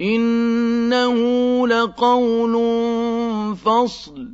إِنَّهُ لَقَوْلٌ فَصْلٌ.